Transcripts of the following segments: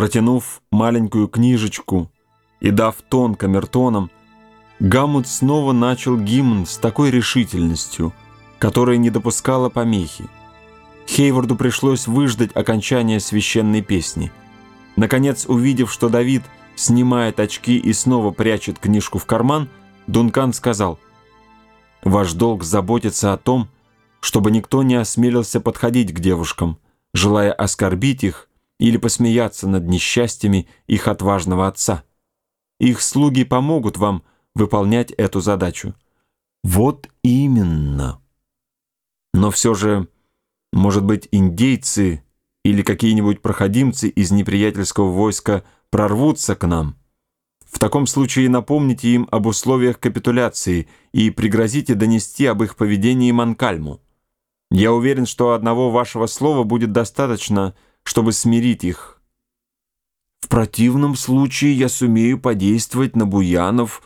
Протянув маленькую книжечку и дав тон камертонам, Гаммут снова начал гимн с такой решительностью, которая не допускала помехи. Хейварду пришлось выждать окончания священной песни. Наконец, увидев, что Давид снимает очки и снова прячет книжку в карман, Дункан сказал, «Ваш долг заботиться о том, чтобы никто не осмелился подходить к девушкам, желая оскорбить их или посмеяться над несчастьями их отважного отца. Их слуги помогут вам выполнять эту задачу. Вот именно. Но все же, может быть, индейцы или какие-нибудь проходимцы из неприятельского войска прорвутся к нам. В таком случае напомните им об условиях капитуляции и пригрозите донести об их поведении Манкальму. Я уверен, что одного вашего слова будет достаточно, чтобы смирить их. В противном случае я сумею подействовать на Буянов,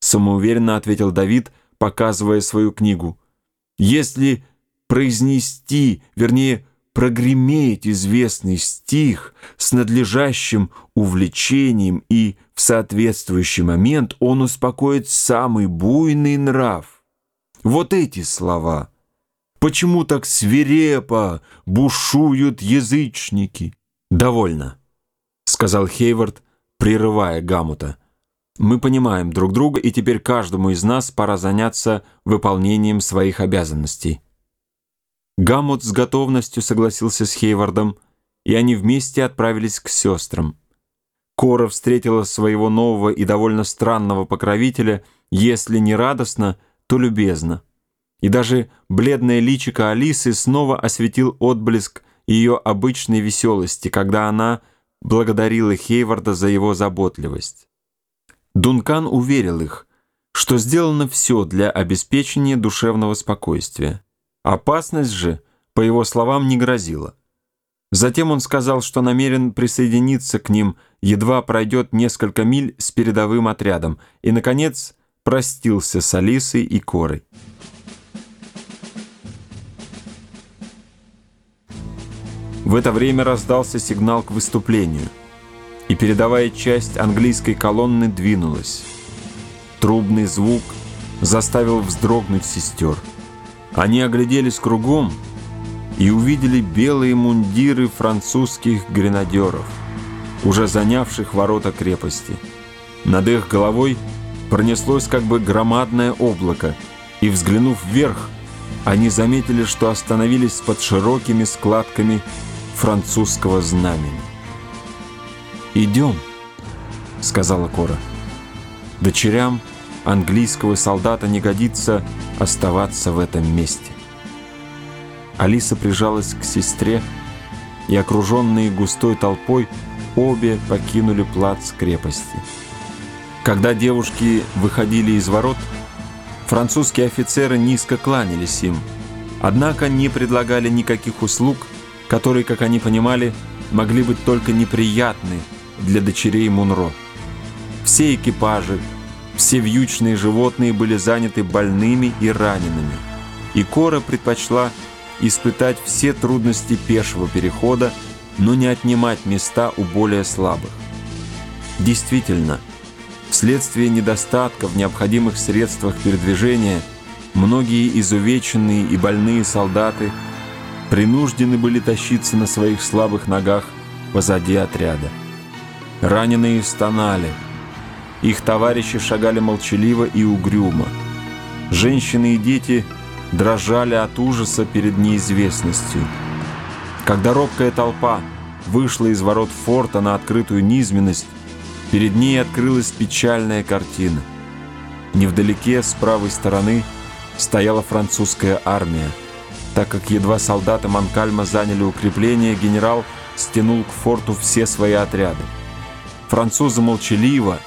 самоуверенно ответил Давид, показывая свою книгу. Если произнести, вернее, прогреметь известный стих с надлежащим увлечением и в соответствующий момент он успокоит самый буйный нрав. Вот эти слова — Почему так свирепо бушуют язычники? Довольно, сказал Хейвард, прерывая Гамута. Мы понимаем друг друга, и теперь каждому из нас пора заняться выполнением своих обязанностей. Гамут с готовностью согласился с Хейвардом, и они вместе отправились к сестрам. Кора встретила своего нового и довольно странного покровителя, если не радостно, то любезно и даже бледное личико Алисы снова осветил отблеск ее обычной веселости, когда она благодарила Хейварда за его заботливость. Дункан уверил их, что сделано все для обеспечения душевного спокойствия. Опасность же, по его словам, не грозила. Затем он сказал, что намерен присоединиться к ним, едва пройдет несколько миль с передовым отрядом, и, наконец, простился с Алисой и Корой. В это время раздался сигнал к выступлению, и передовая часть английской колонны двинулась. Трубный звук заставил вздрогнуть сестер. Они огляделись кругом и увидели белые мундиры французских гренадеров, уже занявших ворота крепости. Над их головой пронеслось как бы громадное облако, и, взглянув вверх, они заметили, что остановились под широкими складками французского знамени. «Идем», — сказала Кора. «Дочерям английского солдата не годится оставаться в этом месте». Алиса прижалась к сестре, и, окруженные густой толпой, обе покинули плац крепости. Когда девушки выходили из ворот, французские офицеры низко кланялись им, однако не предлагали никаких услуг которые, как они понимали, могли быть только неприятны для дочерей Мунро. Все экипажи, все вьючные животные были заняты больными и ранеными, и Кора предпочла испытать все трудности пешего перехода, но не отнимать места у более слабых. Действительно, вследствие недостатка в необходимых средствах передвижения многие изувеченные и больные солдаты – принуждены были тащиться на своих слабых ногах позади отряда. Раненые стонали. Их товарищи шагали молчаливо и угрюмо. Женщины и дети дрожали от ужаса перед неизвестностью. Когда робкая толпа вышла из ворот форта на открытую низменность, перед ней открылась печальная картина. Невдалеке, с правой стороны, стояла французская армия – так как едва солдаты Манкальма заняли укрепление, генерал стянул к форту все свои отряды. Французы молчаливо,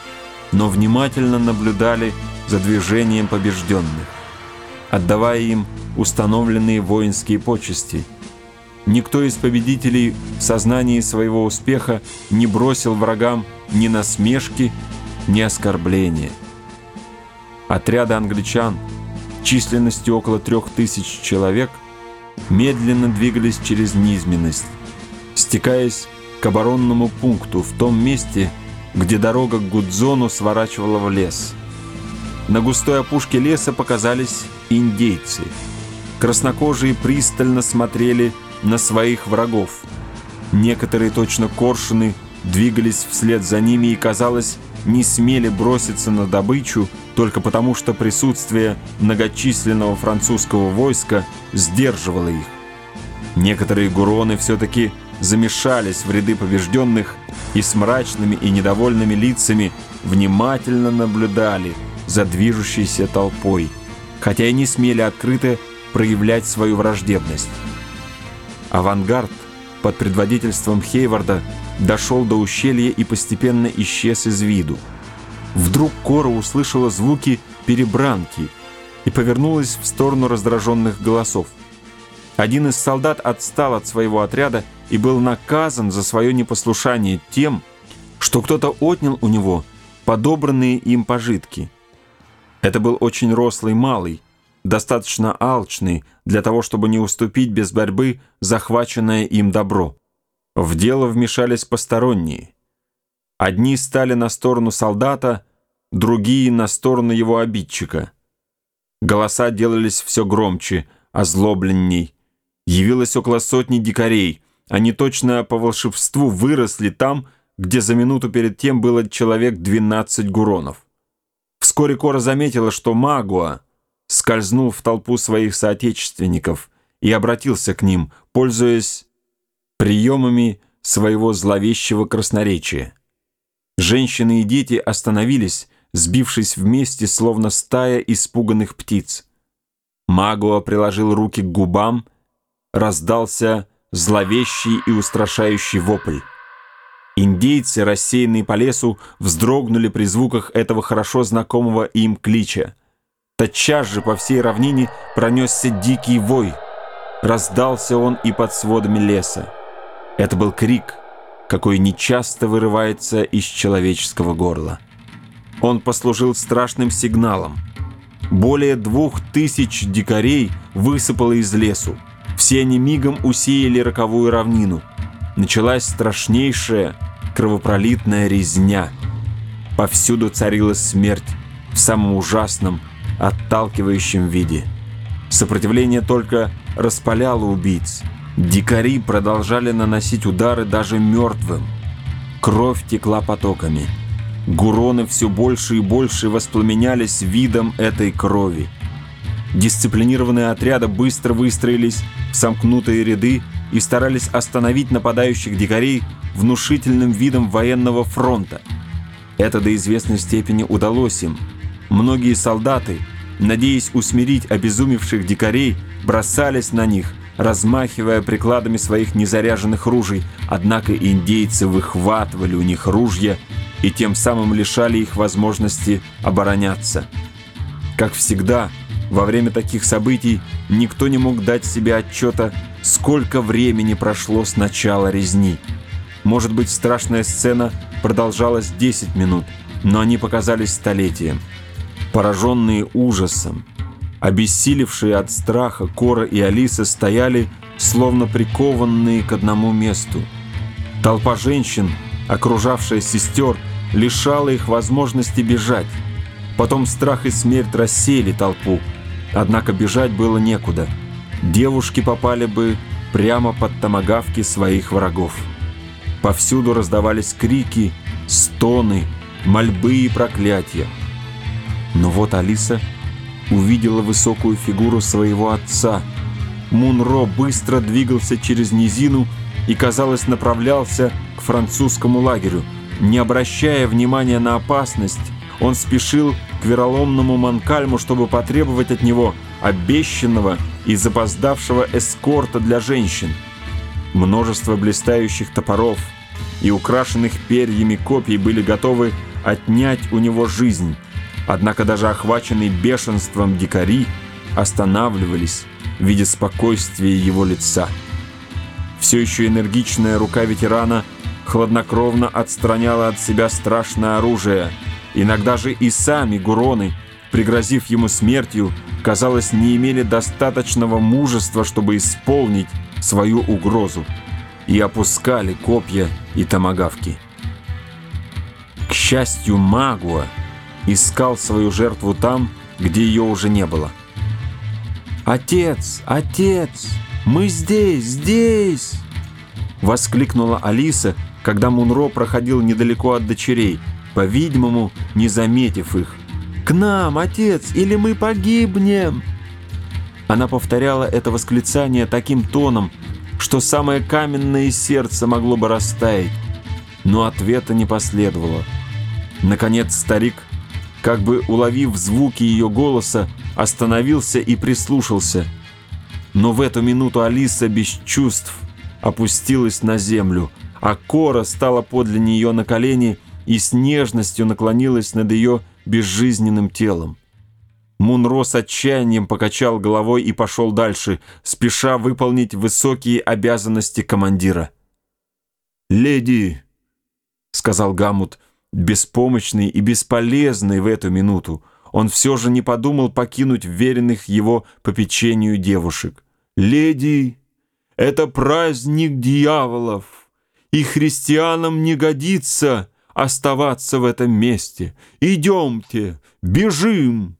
но внимательно наблюдали за движением побежденных, отдавая им установленные воинские почести. Никто из победителей в сознании своего успеха не бросил врагам ни насмешки, ни оскорбления. Отряды англичан численностью около трех тысяч человек – медленно двигались через низменность, стекаясь к оборонному пункту в том месте, где дорога к Гудзону сворачивала в лес. На густой опушке леса показались индейцы. Краснокожие пристально смотрели на своих врагов. Некоторые точно коршуны двигались вслед за ними и, казалось, не смели броситься на добычу только потому, что присутствие многочисленного французского войска сдерживало их. Некоторые гуроны все-таки замешались в ряды побежденных и с мрачными и недовольными лицами внимательно наблюдали за движущейся толпой, хотя и не смели открыто проявлять свою враждебность. Авангард под предводительством Хейварда дошел до ущелья и постепенно исчез из виду. Вдруг Кора услышала звуки перебранки и повернулась в сторону раздраженных голосов. Один из солдат отстал от своего отряда и был наказан за свое непослушание тем, что кто-то отнял у него подобранные им пожитки. Это был очень рослый малый, достаточно алчный для того, чтобы не уступить без борьбы захваченное им добро. В дело вмешались посторонние. Одни стали на сторону солдата, другие — на сторону его обидчика. Голоса делались все громче, озлобленней. Явилось около сотни дикарей. Они точно по волшебству выросли там, где за минуту перед тем было человек 12 гуронов. Вскоре Кора заметила, что Магуа скользнул в толпу своих соотечественников и обратился к ним, пользуясь приемами своего зловещего красноречия. Женщины и дети остановились, сбившись вместе, словно стая испуганных птиц. Магуа приложил руки к губам раздался зловещий и устрашающий вопль. Индейцы, рассеянные по лесу, вздрогнули при звуках этого хорошо знакомого им клича. Тотчас же по всей равнине пронесся дикий вой. Раздался он и под сводами леса. Это был крик, какой нечасто вырывается из человеческого горла. Он послужил страшным сигналом. Более двух тысяч дикарей высыпало из лесу. Все они мигом усеяли роковую равнину. Началась страшнейшая кровопролитная резня. Повсюду царила смерть в самом ужасном, отталкивающем виде. Сопротивление только распаляло убийц. Дикари продолжали наносить удары даже мертвым. Кровь текла потоками. Гуроны все больше и больше воспламенялись видом этой крови. Дисциплинированные отряды быстро выстроились в сомкнутые ряды и старались остановить нападающих дикарей внушительным видом военного фронта. Это до известной степени удалось им. Многие солдаты, надеясь усмирить обезумевших дикарей, бросались на них, размахивая прикладами своих незаряженных ружей, однако индейцы выхватывали у них ружья и тем самым лишали их возможности обороняться. Как всегда, во время таких событий никто не мог дать себе отчета, сколько времени прошло с начала резни. Может быть, страшная сцена продолжалась 10 минут, но они показались столетием. Пораженные ужасом, обессилевшие от страха, Кора и Алиса стояли, словно прикованные к одному месту. Толпа женщин, окружавшая сестер, лишала их возможности бежать. Потом страх и смерть рассеяли толпу, Однако бежать было некуда. Девушки попали бы прямо под томагавки своих врагов. Повсюду раздавались крики, стоны, мольбы и проклятия. Но вот Алиса увидела высокую фигуру своего отца. Мунро быстро двигался через низину и, казалось, направлялся к французскому лагерю. Не обращая внимания на опасность, он спешил к вероломному Манкальму, чтобы потребовать от него обещанного и запоздавшего эскорта для женщин. Множество блистающих топоров и украшенных перьями копий были готовы отнять у него жизнь. Однако даже охваченные бешенством дикари останавливались, видя спокойствие его лица. Все еще энергичная рука ветерана хладнокровно отстраняла от себя страшное оружие — Иногда же и сами гуроны, пригрозив ему смертью, казалось, не имели достаточного мужества, чтобы исполнить свою угрозу. и опускали копья и томагавки. К счастью, Магуа искал свою жертву там, где ее уже не было. «Отец! Отец! Мы здесь! Здесь!» Воскликнула Алиса, когда Мунро проходил недалеко от дочерей, по-видимому, не заметив их. «К нам, отец, или мы погибнем!» Она повторяла это восклицание таким тоном, что самое каменное сердце могло бы растаять, но ответа не последовало. Наконец старик, как бы уловив звуки ее голоса, остановился и прислушался. Но в эту минуту Алиса без чувств опустилась на землю, а Кора стала подле нее на колени и с нежностью наклонилась над ее безжизненным телом. Мунро с отчаянием покачал головой и пошел дальше, спеша выполнить высокие обязанности командира. «Леди», — сказал Гамут, беспомощный и бесполезный в эту минуту, он все же не подумал покинуть веренных его попечению девушек. «Леди, это праздник дьяволов, и христианам не годится оставаться в этом месте. Идемте, бежим!»